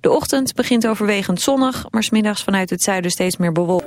De ochtend begint overwegend zonnig, maar smiddags vanuit het zuiden steeds meer bewolkt.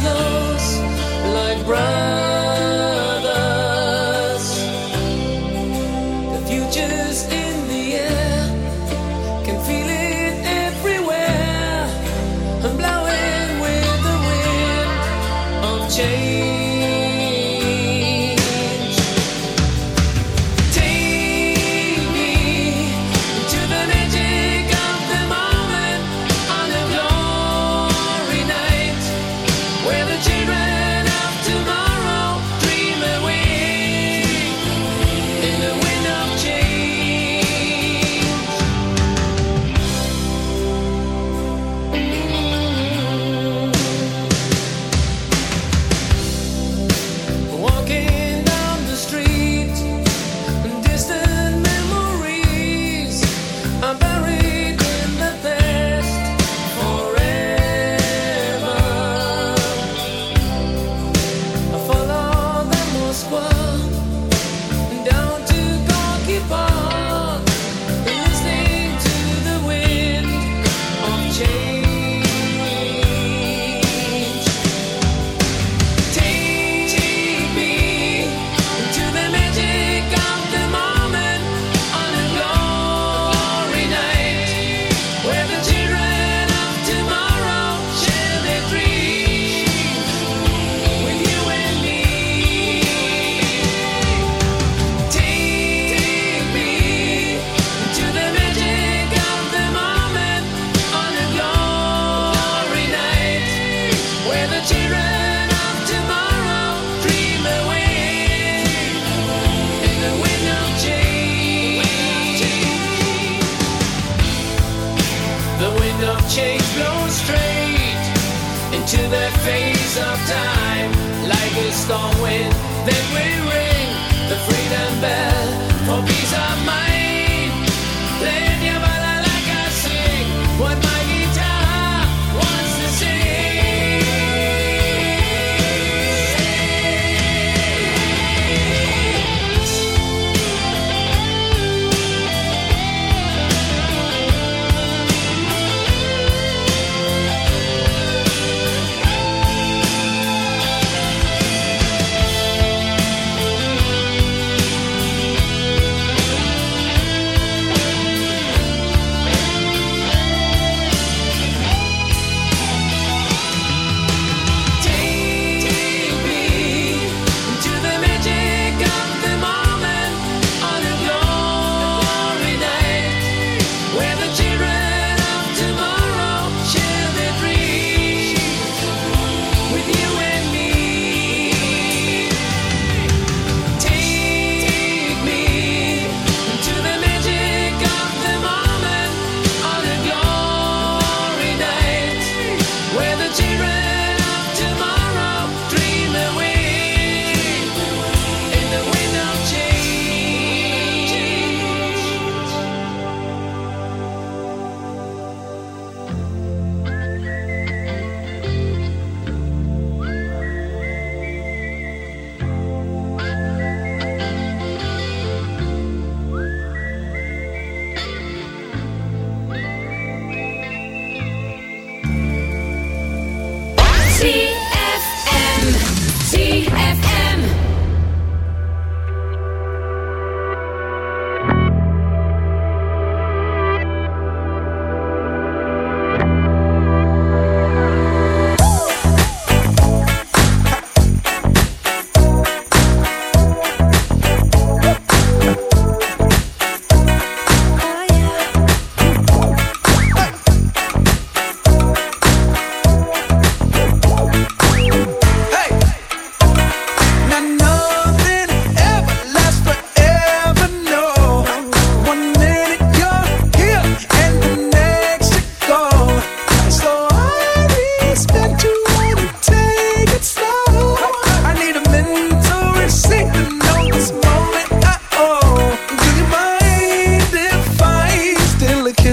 close like brown.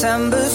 September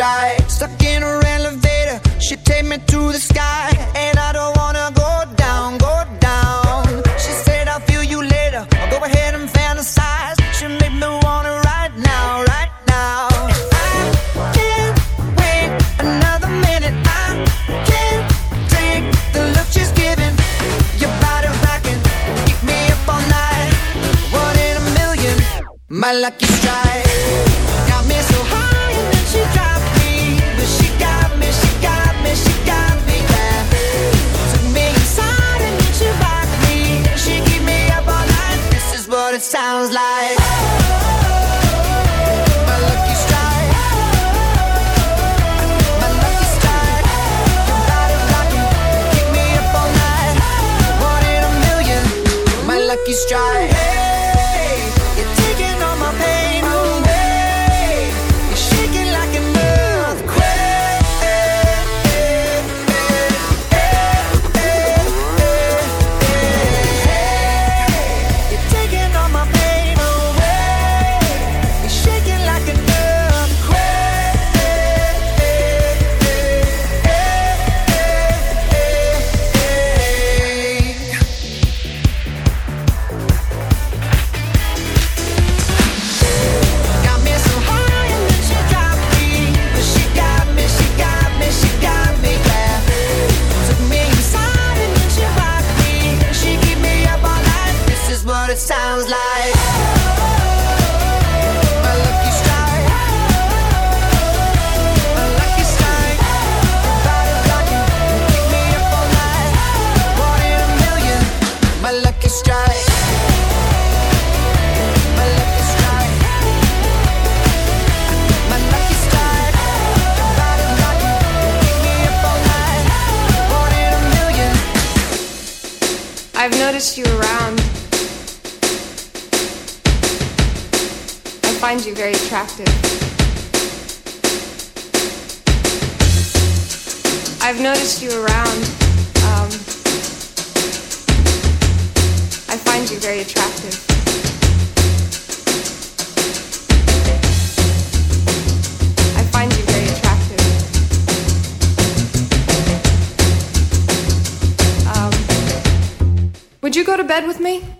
try. bed with me?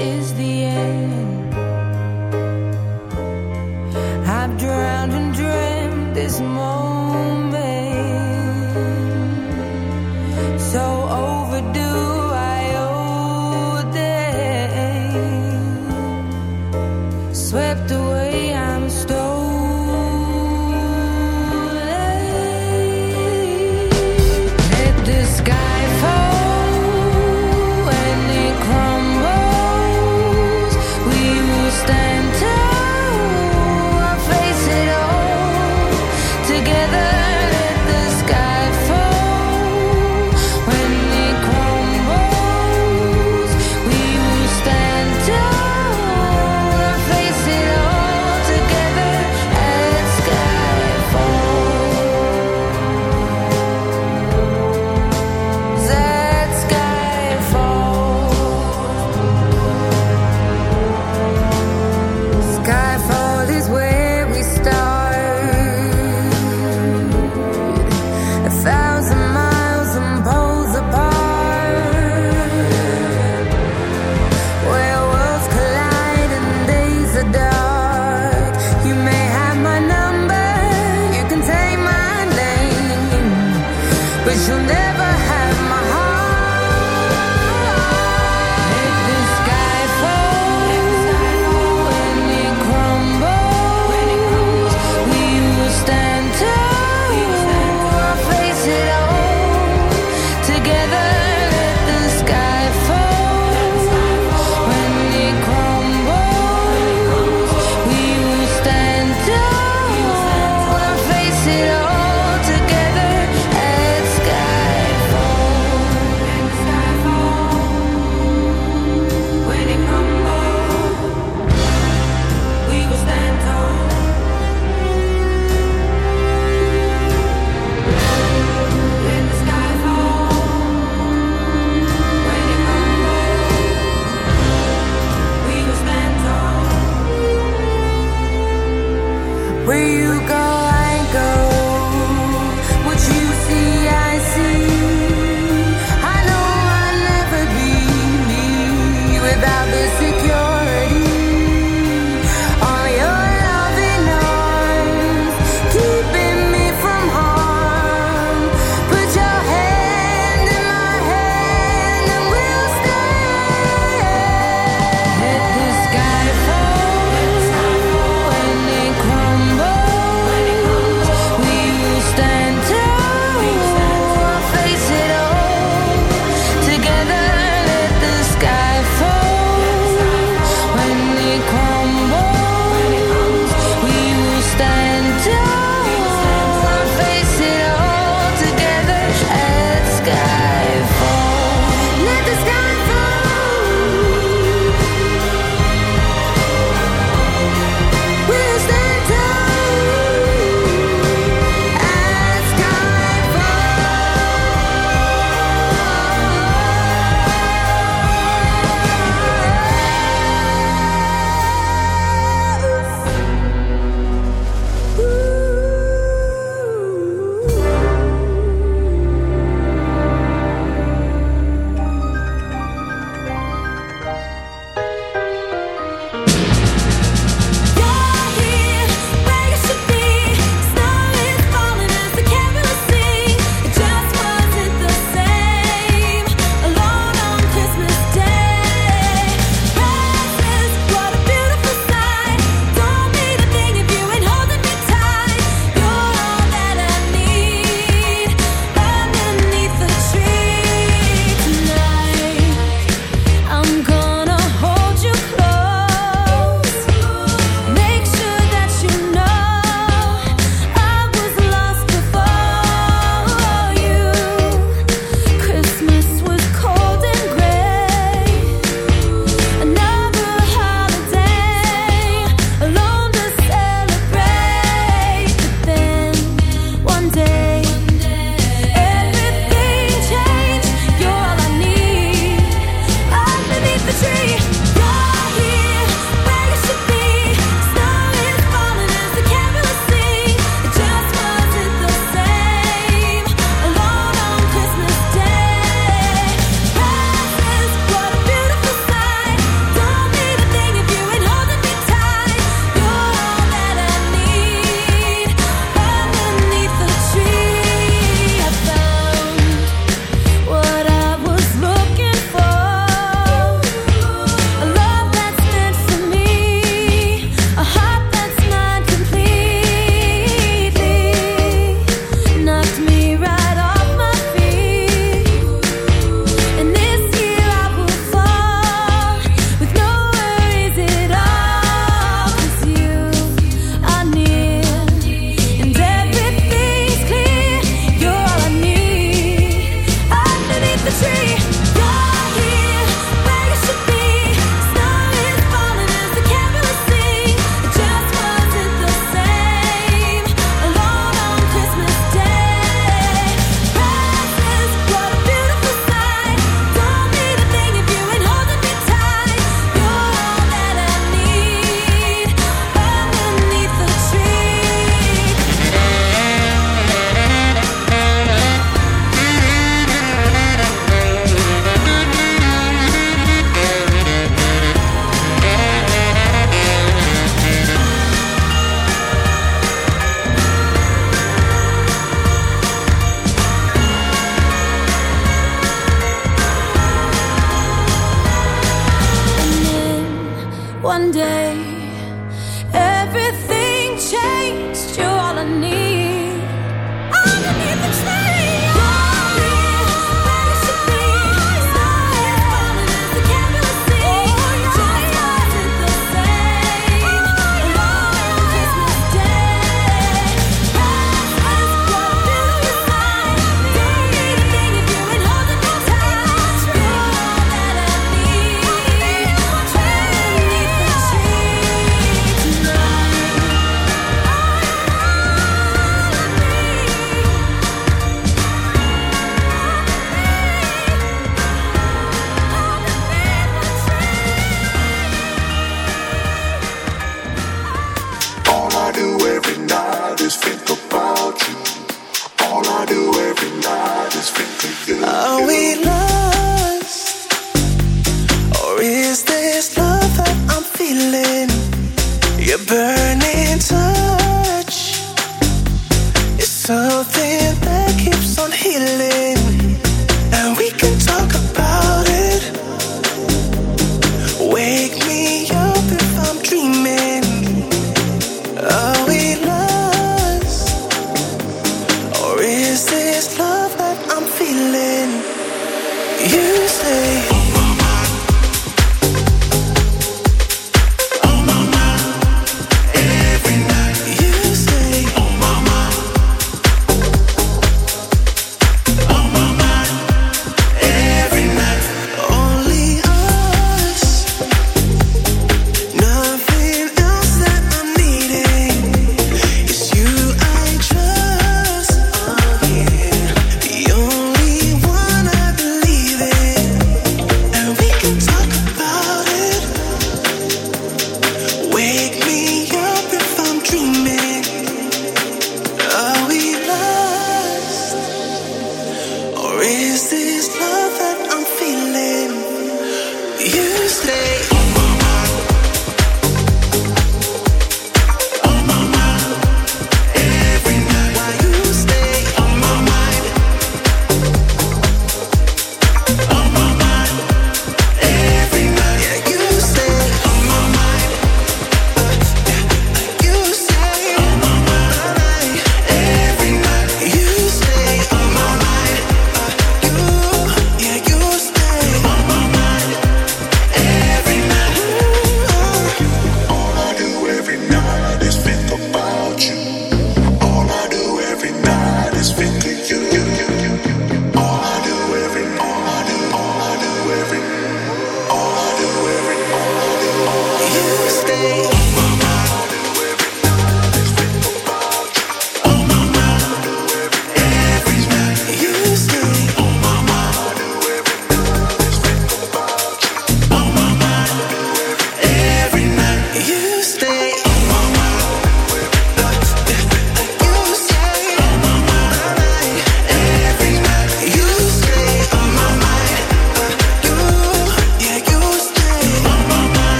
Is the end. I've drowned and dreamt this moment.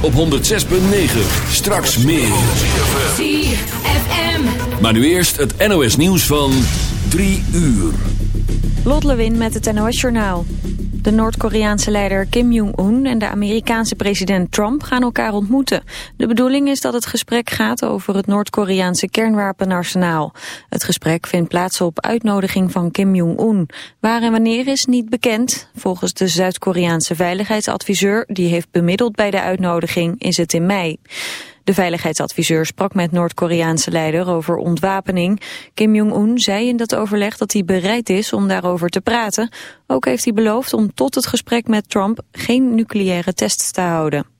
Op 106.9. Straks meer. ZFM. Maar nu eerst het NOS nieuws van 3 uur. Lot Lewin met het NOS Journaal. De Noord-Koreaanse leider Kim Jong-un en de Amerikaanse president Trump gaan elkaar ontmoeten. De bedoeling is dat het gesprek gaat over het Noord-Koreaanse kernwapenarsenaal. Het gesprek vindt plaats op uitnodiging van Kim Jong-un. Waar en wanneer is niet bekend. Volgens de Zuid-Koreaanse veiligheidsadviseur, die heeft bemiddeld bij de uitnodiging, is het in mei. De veiligheidsadviseur sprak met Noord-Koreaanse leider over ontwapening. Kim Jong-un zei in dat overleg dat hij bereid is om daarover te praten. Ook heeft hij beloofd om tot het gesprek met Trump geen nucleaire tests te houden.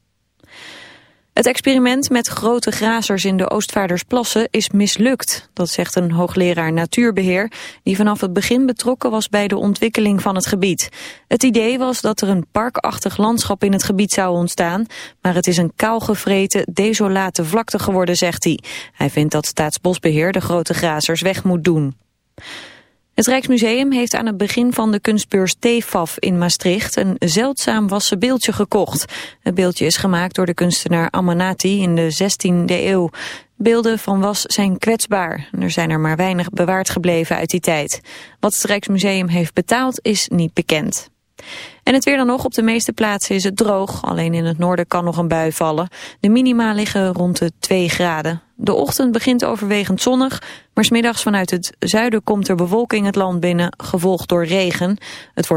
Het experiment met grote grazers in de Oostvaardersplassen is mislukt. Dat zegt een hoogleraar natuurbeheer die vanaf het begin betrokken was bij de ontwikkeling van het gebied. Het idee was dat er een parkachtig landschap in het gebied zou ontstaan, maar het is een kaalgevreten, desolate vlakte geworden, zegt hij. Hij vindt dat Staatsbosbeheer de grote grazers weg moet doen. Het Rijksmuseum heeft aan het begin van de kunstbeurs TFAF in Maastricht een zeldzaam wassen beeldje gekocht. Het beeldje is gemaakt door de kunstenaar Amanati in de 16e eeuw. Beelden van was zijn kwetsbaar. Er zijn er maar weinig bewaard gebleven uit die tijd. Wat het Rijksmuseum heeft betaald is niet bekend. En het weer dan nog. Op de meeste plaatsen is het droog. Alleen in het noorden kan nog een bui vallen. De minima liggen rond de 2 graden. De ochtend begint overwegend zonnig. Maar smiddags vanuit het zuiden komt er bewolking het land binnen. Gevolgd door regen. Het wordt